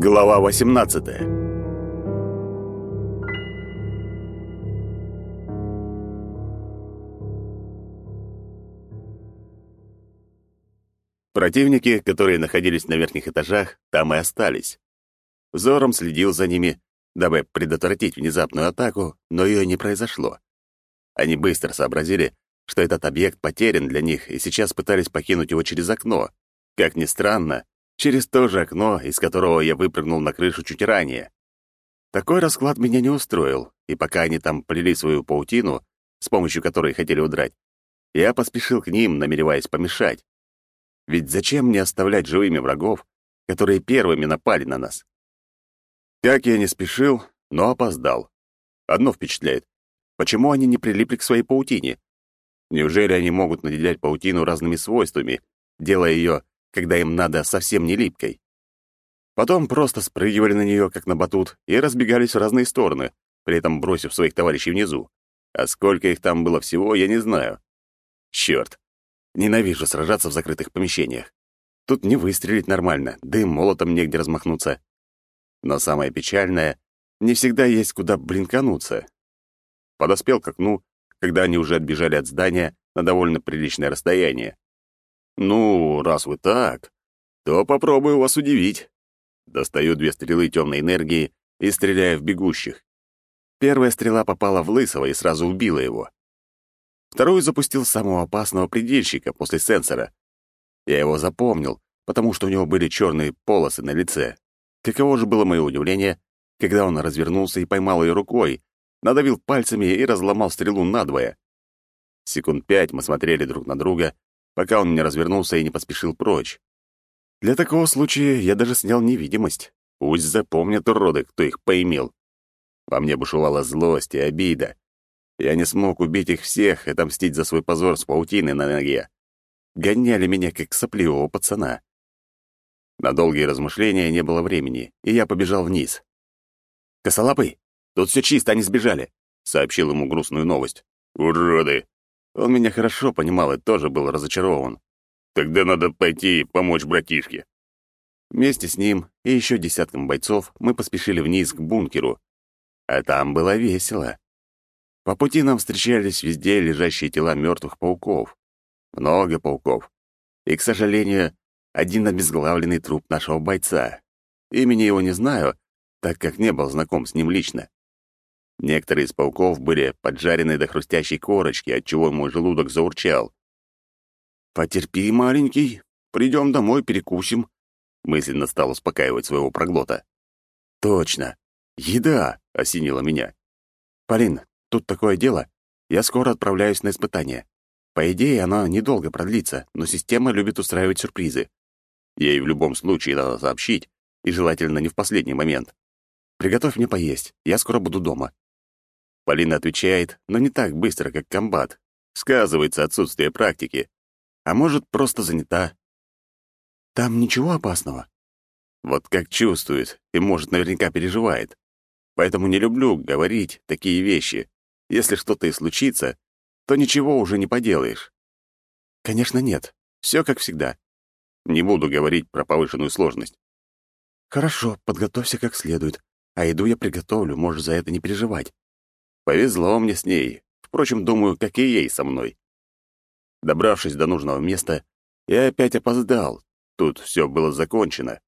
Глава 18. Противники, которые находились на верхних этажах, там и остались. Взором следил за ними, дабы предотвратить внезапную атаку, но ее не произошло. Они быстро сообразили, что этот объект потерян для них, и сейчас пытались покинуть его через окно. Как ни странно, через то же окно, из которого я выпрыгнул на крышу чуть ранее. Такой расклад меня не устроил, и пока они там плели свою паутину, с помощью которой хотели удрать, я поспешил к ним, намереваясь помешать. Ведь зачем мне оставлять живыми врагов, которые первыми напали на нас? Как я не спешил, но опоздал. Одно впечатляет. Почему они не прилипли к своей паутине? Неужели они могут наделять паутину разными свойствами, делая ее когда им надо совсем не липкой. Потом просто спрыгивали на нее, как на батут, и разбегались в разные стороны, при этом бросив своих товарищей внизу. А сколько их там было всего, я не знаю. Черт, ненавижу сражаться в закрытых помещениях. Тут не выстрелить нормально, да и молотом негде размахнуться. Но самое печальное, не всегда есть куда блинкануться. Подоспел к окну, когда они уже отбежали от здания на довольно приличное расстояние. «Ну, раз вы так, то попробую вас удивить». Достаю две стрелы темной энергии и стреляю в бегущих. Первая стрела попала в Лысого и сразу убила его. Вторую запустил самого опасного предельщика после сенсора. Я его запомнил, потому что у него были черные полосы на лице. Каково же было мое удивление, когда он развернулся и поймал ее рукой, надавил пальцами и разломал стрелу надвое. Секунд пять мы смотрели друг на друга, пока он не развернулся и не поспешил прочь. Для такого случая я даже снял невидимость. Пусть запомнят уроды, кто их поимел. Во мне бушевала злость и обида. Я не смог убить их всех и отомстить за свой позор с паутиной на ноге. Гоняли меня, как сопливого пацана. На долгие размышления не было времени, и я побежал вниз. «Косолапый, тут все чисто, они сбежали», — сообщил ему грустную новость. «Уроды!» Он меня хорошо понимал и тоже был разочарован. Тогда надо пойти помочь братишке. Вместе с ним и еще десятком бойцов мы поспешили вниз к бункеру. А там было весело. По пути нам встречались везде лежащие тела мертвых пауков. Много пауков. И, к сожалению, один обезглавленный труп нашего бойца. Имени его не знаю, так как не был знаком с ним лично. Некоторые из пауков были поджарены до хрустящей корочки, отчего мой желудок заурчал. «Потерпи, маленький, придем домой, перекусим», — мысленно стал успокаивать своего проглота. «Точно, еда!» — осенила меня. «Полин, тут такое дело. Я скоро отправляюсь на испытание. По идее, оно недолго продлится, но система любит устраивать сюрпризы. Ей в любом случае надо сообщить, и желательно не в последний момент. Приготовь мне поесть, я скоро буду дома. Полина отвечает, но не так быстро, как комбат. Сказывается отсутствие практики. А может, просто занята. Там ничего опасного? Вот как чувствует и, может, наверняка переживает. Поэтому не люблю говорить такие вещи. Если что-то и случится, то ничего уже не поделаешь. Конечно, нет. Все как всегда. Не буду говорить про повышенную сложность. Хорошо, подготовься как следует. А еду я приготовлю, можешь за это не переживать. Повезло мне с ней. Впрочем, думаю, как и ей со мной. Добравшись до нужного места, я опять опоздал. Тут все было закончено.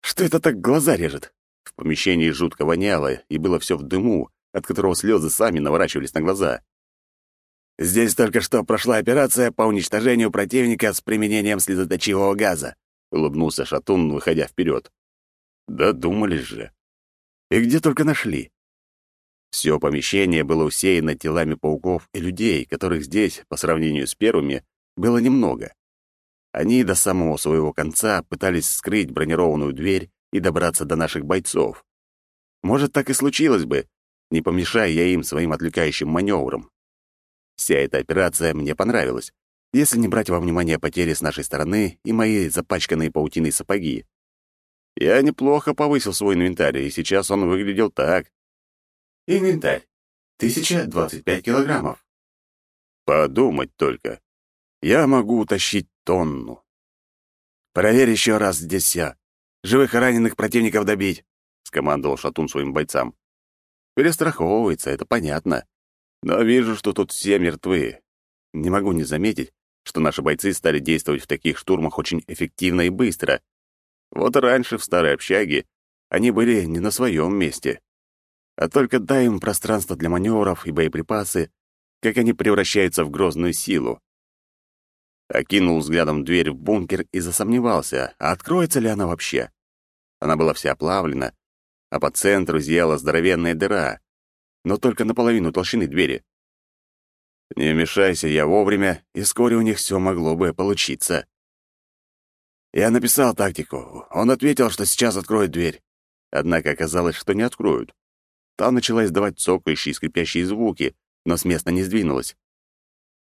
Что это так глаза режет? В помещении жутко воняло, и было все в дыму, от которого слезы сами наворачивались на глаза. «Здесь только что прошла операция по уничтожению противника с применением слезоточивого газа», — улыбнулся Шатун, выходя вперед. «Додумались же. И где только нашли. Все помещение было усеяно телами пауков и людей, которых здесь, по сравнению с первыми, было немного. Они до самого своего конца пытались скрыть бронированную дверь и добраться до наших бойцов. Может, так и случилось бы, не помешая я им своим отвлекающим маневром. Вся эта операция мне понравилась, если не брать во внимание потери с нашей стороны и мои запачканные паутиной сапоги. Я неплохо повысил свой инвентарь, и сейчас он выглядел так. Инвентарь. 1025 килограммов. Подумать только. Я могу утащить тонну. Проверь еще раз здесь все. Живых и раненых противников добить!» — скомандовал Шатун своим бойцам. Перестраховывается, это понятно. Но вижу, что тут все мертвы. Не могу не заметить, что наши бойцы стали действовать в таких штурмах очень эффективно и быстро. Вот раньше в старой общаге они были не на своем месте. А только дай им пространство для маневров и боеприпасы, как они превращаются в грозную силу. Окинул взглядом дверь в бункер и засомневался, а откроется ли она вообще. Она была вся оплавлена, а по центру зияла здоровенная дыра, но только наполовину толщины двери. Не вмешайся я вовремя, и вскоре у них все могло бы получиться. Я написал тактику. Он ответил, что сейчас откроет дверь. Однако оказалось, что не откроют. Та начала издавать цокающие и скрипящие звуки, но с места не сдвинулась.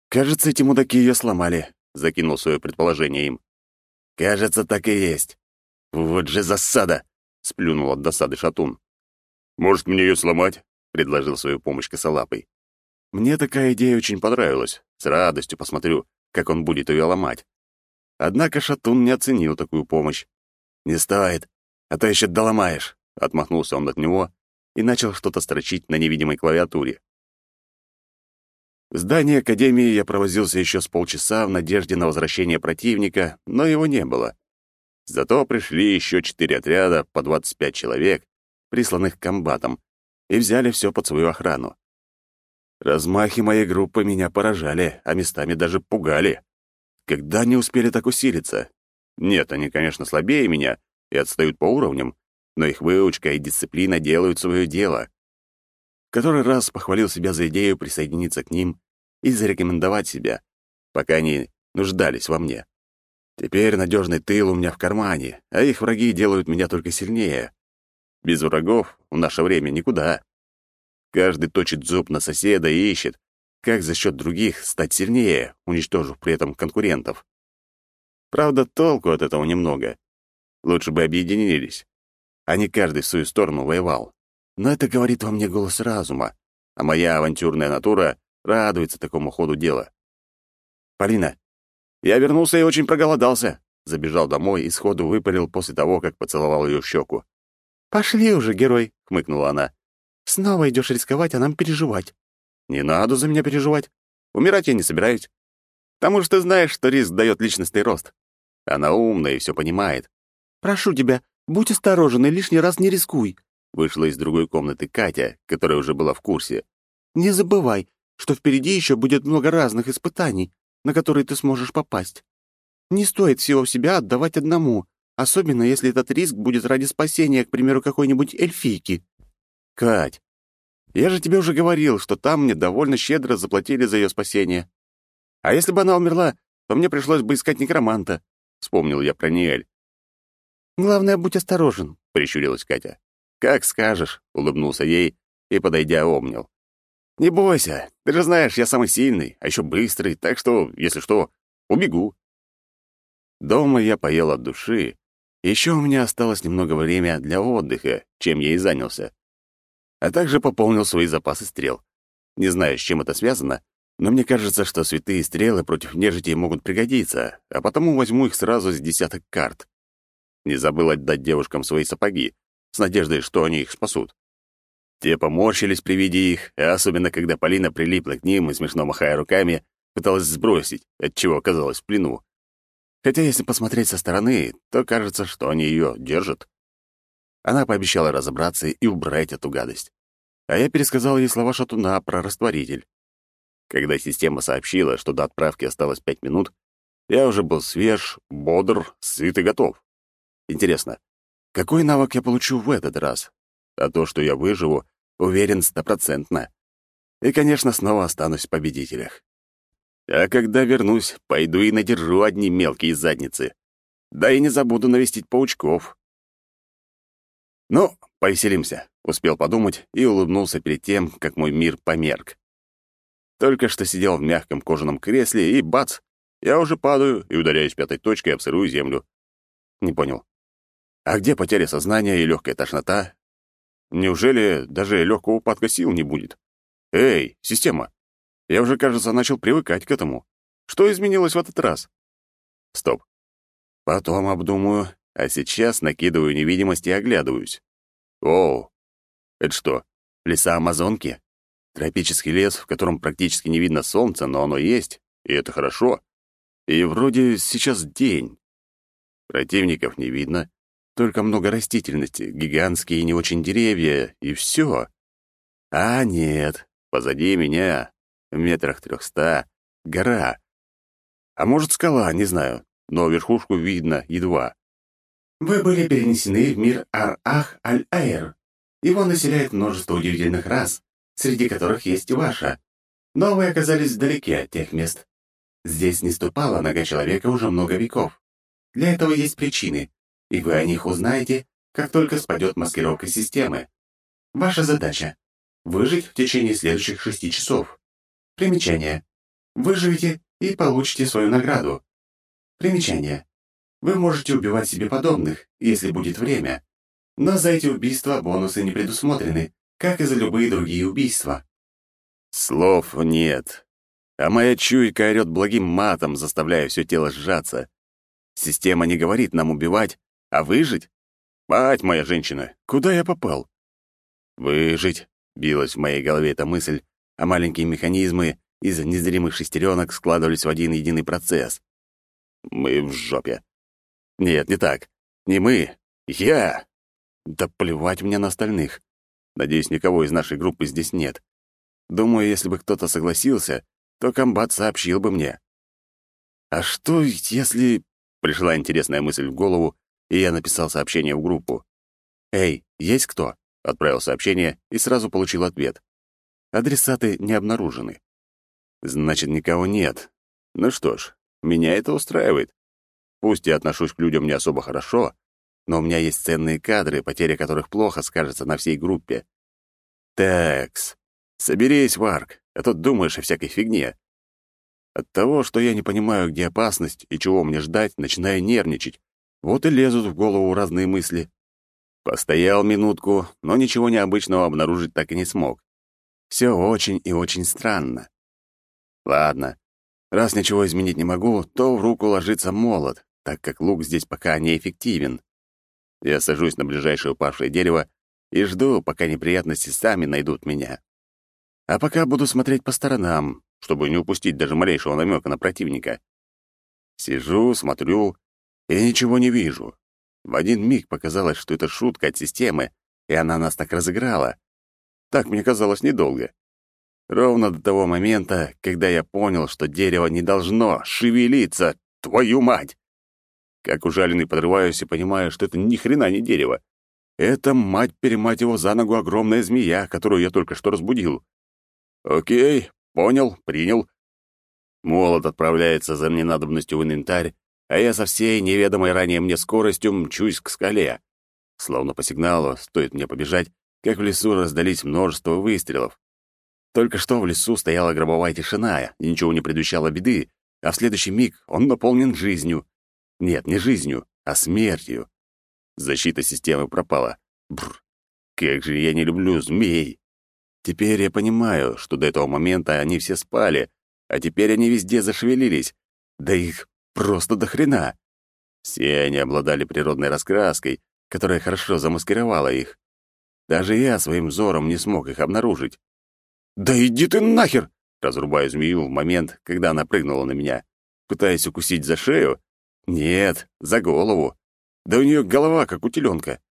«Кажется, эти мудаки ее сломали», — закинул свое предположение им. «Кажется, так и есть. Вот же засада!» — сплюнул от досады шатун. «Может, мне ее сломать?» — предложил свою помощь косолапый. Мне такая идея очень понравилась. С радостью посмотрю, как он будет ее ломать. Однако шатун не оценил такую помощь. «Не стоит, а то еще доломаешь», — отмахнулся он от него и начал что-то строчить на невидимой клавиатуре. В здании Академии я провозился еще с полчаса в надежде на возвращение противника, но его не было. Зато пришли еще четыре отряда по 25 человек, присланных комбатом, и взяли все под свою охрану. Размахи моей группы меня поражали, а местами даже пугали. Когда они успели так усилиться? Нет, они, конечно, слабее меня и отстают по уровням, но их выучка и дисциплина делают свое дело. Который раз похвалил себя за идею присоединиться к ним и зарекомендовать себя, пока они нуждались во мне. Теперь надежный тыл у меня в кармане, а их враги делают меня только сильнее. Без врагов в наше время никуда. Каждый точит зуб на соседа и ищет, как за счет других стать сильнее, уничтожив при этом конкурентов. Правда, толку от этого немного. Лучше бы объединились, а не каждый в свою сторону воевал. Но это говорит во мне голос разума, а моя авантюрная натура радуется такому ходу дела. «Полина, я вернулся и очень проголодался. Забежал домой и сходу выпалил после того, как поцеловал ее в щеку. «Пошли уже, герой», — хмыкнула она. «Снова идешь рисковать, а нам переживать». «Не надо за меня переживать. Умирать я не собираюсь. Потому что знаешь, что риск дает личностный рост. Она умная и все понимает. «Прошу тебя, будь осторожен и лишний раз не рискуй», — вышла из другой комнаты Катя, которая уже была в курсе. «Не забывай, что впереди еще будет много разных испытаний на который ты сможешь попасть. Не стоит всего себя отдавать одному, особенно если этот риск будет ради спасения, к примеру, какой-нибудь эльфийки. Кать, я же тебе уже говорил, что там мне довольно щедро заплатили за ее спасение. А если бы она умерла, то мне пришлось бы искать некроманта. Вспомнил я про Ниэль. «Главное, будь осторожен», — прищурилась Катя. «Как скажешь», — улыбнулся ей и, подойдя, обнял. «Не бойся, ты же знаешь, я самый сильный, а еще быстрый, так что, если что, убегу». Дома я поел от души. Еще у меня осталось немного времени для отдыха, чем я и занялся. А также пополнил свои запасы стрел. Не знаю, с чем это связано, но мне кажется, что святые стрелы против нежити могут пригодиться, а потому возьму их сразу с десяток карт. Не забыл отдать девушкам свои сапоги, с надеждой, что они их спасут. Те поморщились при виде их, а особенно когда Полина прилипла к ним и, смешно махая руками, пыталась сбросить, отчего оказалась в плену. Хотя, если посмотреть со стороны, то кажется, что они ее держат. Она пообещала разобраться и убрать эту гадость. А я пересказал ей слова Шатуна про растворитель. Когда система сообщила, что до отправки осталось пять минут, я уже был свеж, бодр, сыт и готов. Интересно, какой навык я получу в этот раз? А то, что я выживу, уверен стопроцентно. И, конечно, снова останусь в победителях. А когда вернусь, пойду и надержу одни мелкие задницы. Да и не забуду навестить паучков. Ну, повеселимся, успел подумать и улыбнулся перед тем, как мой мир померк. Только что сидел в мягком кожаном кресле, и бац, я уже падаю и ударяюсь пятой точкой об сырую землю. Не понял. А где потеря сознания и легкая тошнота, Неужели даже легкого упадка сил не будет? Эй, система! Я уже, кажется, начал привыкать к этому. Что изменилось в этот раз? Стоп. Потом обдумаю, А сейчас накидываю невидимость и оглядываюсь. О, это что, леса Амазонки? Тропический лес, в котором практически не видно солнца, но оно есть, и это хорошо. И вроде сейчас день. Противников не видно, только много растительности, гигантские и не очень деревья, и все. А нет, позади меня, в метрах трехста, гора. А может, скала, не знаю, но верхушку видно едва. Вы были перенесены в мир Ар-Ах-Аль-Айр. Его населяет множество удивительных рас, среди которых есть ваша. Но вы оказались вдалеке от тех мест. Здесь не ступала нога человека уже много веков. Для этого есть причины, и вы о них узнаете, как только спадет маскировка системы. Ваша задача — выжить в течение следующих шести часов. Примечание. Выживете и получите свою награду. Примечание. Вы можете убивать себе подобных, если будет время. Но за эти убийства бонусы не предусмотрены, как и за любые другие убийства. Слов нет. А моя чуйка орёт благим матом, заставляя все тело сжаться. Система не говорит нам убивать, а выжить? Мать моя женщина, куда я попал? Выжить, билась в моей голове эта мысль, а маленькие механизмы из незримых шестеренок складывались в один единый процесс. Мы в жопе. Нет, не так. Не мы. Я. Да плевать мне на остальных. Надеюсь, никого из нашей группы здесь нет. Думаю, если бы кто-то согласился, то комбат сообщил бы мне. А что, если... Пришла интересная мысль в голову, и я написал сообщение в группу. «Эй, есть кто?» Отправил сообщение и сразу получил ответ. Адресаты не обнаружены. Значит, никого нет. Ну что ж, меня это устраивает. Пусть я отношусь к людям не особо хорошо, но у меня есть ценные кадры, потеря которых плохо скажется на всей группе. Такс, соберись, Варк, а то думаешь о всякой фигне. От того, что я не понимаю, где опасность и чего мне ждать, начинаю нервничать. Вот и лезут в голову разные мысли. Постоял минутку, но ничего необычного обнаружить так и не смог. Все очень и очень странно. Ладно, раз ничего изменить не могу, то в руку ложится молот, так как лук здесь пока неэффективен. Я сажусь на ближайшее упавшее дерево и жду, пока неприятности сами найдут меня. А пока буду смотреть по сторонам, чтобы не упустить даже малейшего намека на противника. Сижу, смотрю и ничего не вижу. В один миг показалось, что это шутка от системы, и она нас так разыграла. Так мне казалось недолго. Ровно до того момента, когда я понял, что дерево не должно шевелиться, твою мать! Как ужаленный подрываюсь и понимаю, что это ни хрена не дерево. Это, мать-перемать его за ногу, огромная змея, которую я только что разбудил. Окей, понял, принял. Молот отправляется за ненадобностью в инвентарь, а я со всей неведомой ранее мне скоростью мчусь к скале. Словно по сигналу, стоит мне побежать, как в лесу раздались множество выстрелов. Только что в лесу стояла гробовая тишина, и ничего не предвещало беды, а в следующий миг он наполнен жизнью. Нет, не жизнью, а смертью. Защита системы пропала. Бррр, как же я не люблю змей. Теперь я понимаю, что до этого момента они все спали, а теперь они везде зашевелились. Да их Просто до хрена. Все они обладали природной раскраской, которая хорошо замаскировала их. Даже я своим взором не смог их обнаружить. «Да иди ты нахер!» Разрубаю змею в момент, когда она прыгнула на меня. Пытаясь укусить за шею? Нет, за голову. Да у нее голова, как у теленка.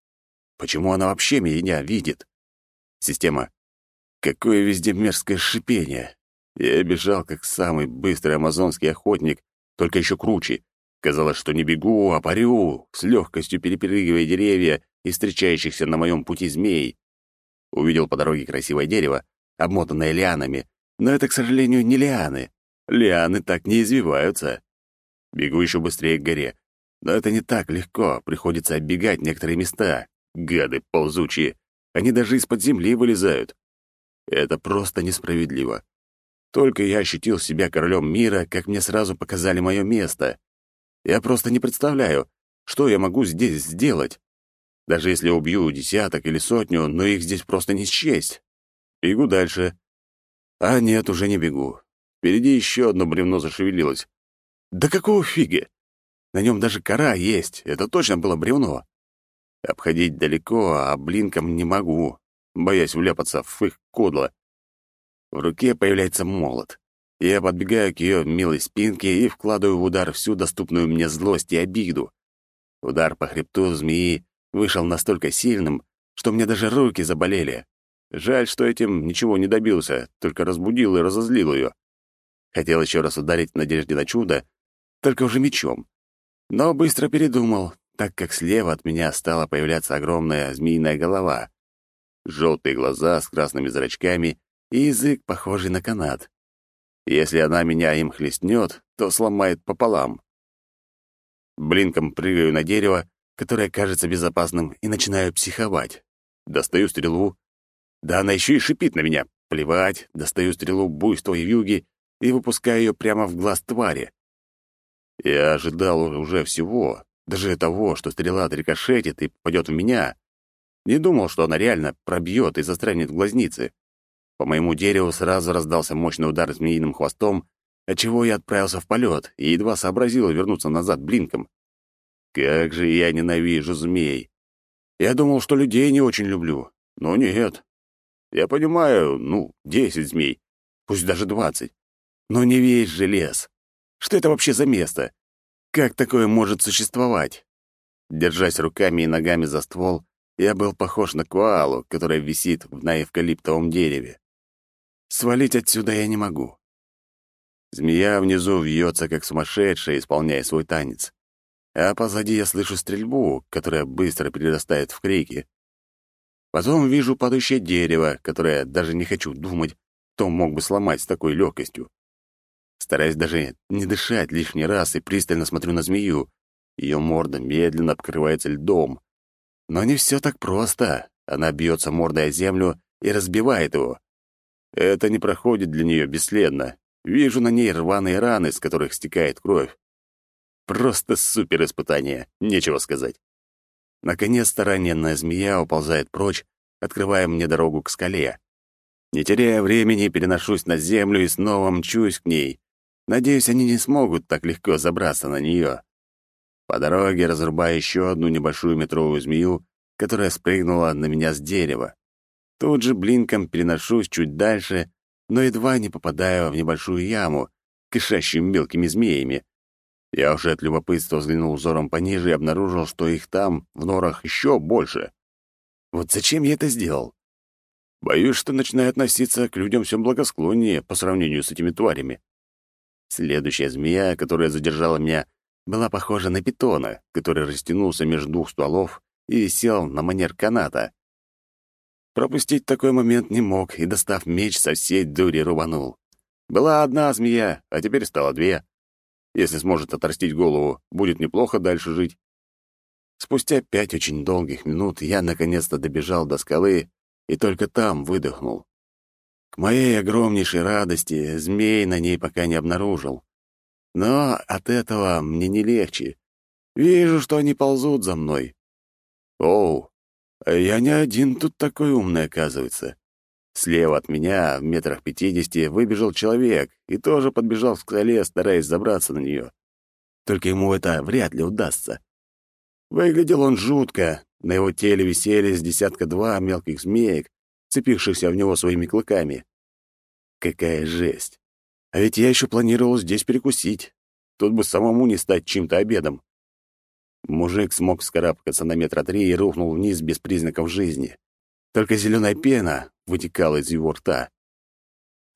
Почему она вообще меня видит? Система. Какое везде мерзкое шипение. Я бежал, как самый быстрый амазонский охотник, только еще круче. Казалось, что не бегу, а парю, с легкостью перепрыгивая деревья и встречающихся на моем пути змей. Увидел по дороге красивое дерево, обмотанное лианами, но это, к сожалению, не лианы. Лианы так не извиваются. Бегу еще быстрее к горе, но это не так легко, приходится оббегать некоторые места. Гады ползучие, они даже из-под земли вылезают. Это просто несправедливо. Только я ощутил себя королем мира, как мне сразу показали мое место. Я просто не представляю, что я могу здесь сделать. Даже если убью десяток или сотню, но их здесь просто не счесть. Бегу дальше. А нет, уже не бегу. Впереди еще одно бревно зашевелилось. Да какого фиги? На нем даже кора есть. Это точно было бревно. Обходить далеко, а блинком не могу, боясь вляпаться в их кодло. В руке появляется молот. Я подбегаю к ее милой спинке и вкладываю в удар всю доступную мне злость и обиду. Удар по хребту змеи вышел настолько сильным, что мне даже руки заболели. Жаль, что этим ничего не добился, только разбудил и разозлил ее. Хотел еще раз ударить в надежде на чудо, только уже мечом. Но быстро передумал, так как слева от меня стала появляться огромная змеиная голова. Желтые глаза с красными зрачками и язык, похожий на канат. Если она меня им хлестнет, то сломает пополам. Блинком прыгаю на дерево, которое кажется безопасным, и начинаю психовать. Достаю стрелу. Да она еще и шипит на меня. Плевать, достаю стрелу буйства и вьюги и выпускаю ее прямо в глаз твари. Я ожидал уже всего, даже того, что стрела отрикошетит и попадет в меня. Не думал, что она реально пробьет и застрянет в глазнице. По моему дереву сразу раздался мощный удар змеиным хвостом, отчего я отправился в полет и едва сообразил вернуться назад блинком. Как же я ненавижу змей! Я думал, что людей не очень люблю, но нет. Я понимаю, ну, десять змей, пусть даже двадцать, но не весь же лес. Что это вообще за место? Как такое может существовать? Держась руками и ногами за ствол, я был похож на коалу, которая висит на эвкалиптовом дереве. Свалить отсюда я не могу. Змея внизу вьется, как сумасшедшая, исполняя свой танец. А позади я слышу стрельбу, которая быстро перерастает в крики. Потом вижу падающее дерево, которое даже не хочу думать, кто мог бы сломать с такой легкостью. Стараясь даже не дышать лишний раз и пристально смотрю на змею. Ее морда медленно обкрывается льдом. Но не все так просто. Она бьется мордой о землю и разбивает его. Это не проходит для нее бесследно. Вижу на ней рваные раны, с которых стекает кровь. Просто супер испытание, нечего сказать. Наконец-то раненая змея уползает прочь, открывая мне дорогу к скале. Не теряя времени, переношусь на землю и снова мчусь к ней. Надеюсь, они не смогут так легко забраться на нее. По дороге разрубаю еще одну небольшую метровую змею, которая спрыгнула на меня с дерева. Тут же блинком переношусь чуть дальше, но едва не попадаю в небольшую яму, кишащую мелкими змеями. Я уже от любопытства взглянул взором пониже и обнаружил, что их там, в норах, еще больше. Вот зачем я это сделал? Боюсь, что начинаю относиться к людям все благосклоннее по сравнению с этими тварями. Следующая змея, которая задержала меня, была похожа на питона, который растянулся между двух стволов и висел на манер каната. Пропустить такой момент не мог и, достав меч, со всей дури рубанул. Была одна змея, а теперь стало две. Если сможет отрастить голову, будет неплохо дальше жить. Спустя пять очень долгих минут я наконец-то добежал до скалы и только там выдохнул. К моей огромнейшей радости змей на ней пока не обнаружил. Но от этого мне не легче. Вижу, что они ползут за мной. Оу, я не один тут такой умный, оказывается. Слева от меня, в метрах пятидесяти, выбежал человек и тоже подбежал к скале, стараясь забраться на нее. Только ему это вряд ли удастся. Выглядел он жутко. На его теле висели с десятка-два мелких змеек, цепившихся в него своими клыками. Какая жесть! А ведь я еще планировал здесь перекусить. Тут бы самому не стать чьим-то обедом. Мужик смог вскарабкаться на метра три и рухнул вниз без признаков жизни. Только зеленая пена вытекала из его рта.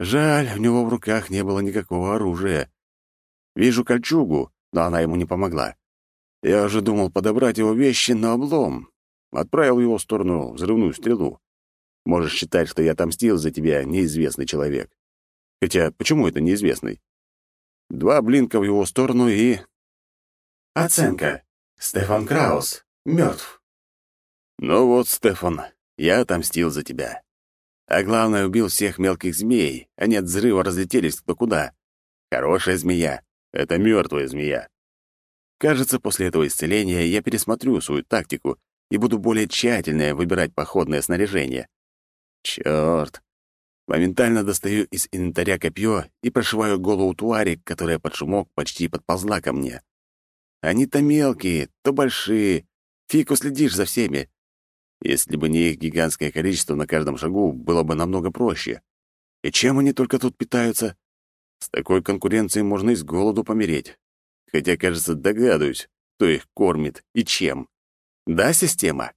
Жаль, у него в руках не было никакого оружия. Вижу кольчугу, но она ему не помогла. Я уже думал подобрать его вещи на облом. Отправил его в сторону взрывную стрелу. Можешь считать, что я отомстил за тебя, неизвестный человек. Хотя, почему это неизвестный? Два блинка в его сторону и... Оценка. Стефан Краус. Мертв. Ну вот, Стефан, я отомстил за тебя. А главное, убил всех мелких змей. Они от взрыва разлетелись кто куда. Хорошая змея — это мертвая змея. Кажется, после этого исцеления я пересмотрю свою тактику и буду более тщательно выбирать походное снаряжение. Чёрт! Моментально достаю из инвентаря копье и прошиваю голову твари, которая под шумок почти подползла ко мне. Они то мелкие, то большие. Фиг уследишь за всеми. Если бы не их гигантское количество на каждом шагу, было бы намного проще. И чем они только тут питаются? С такой конкуренцией можно и с голоду помереть. Хотя, кажется, догадываюсь, кто их кормит и чем. Да, система?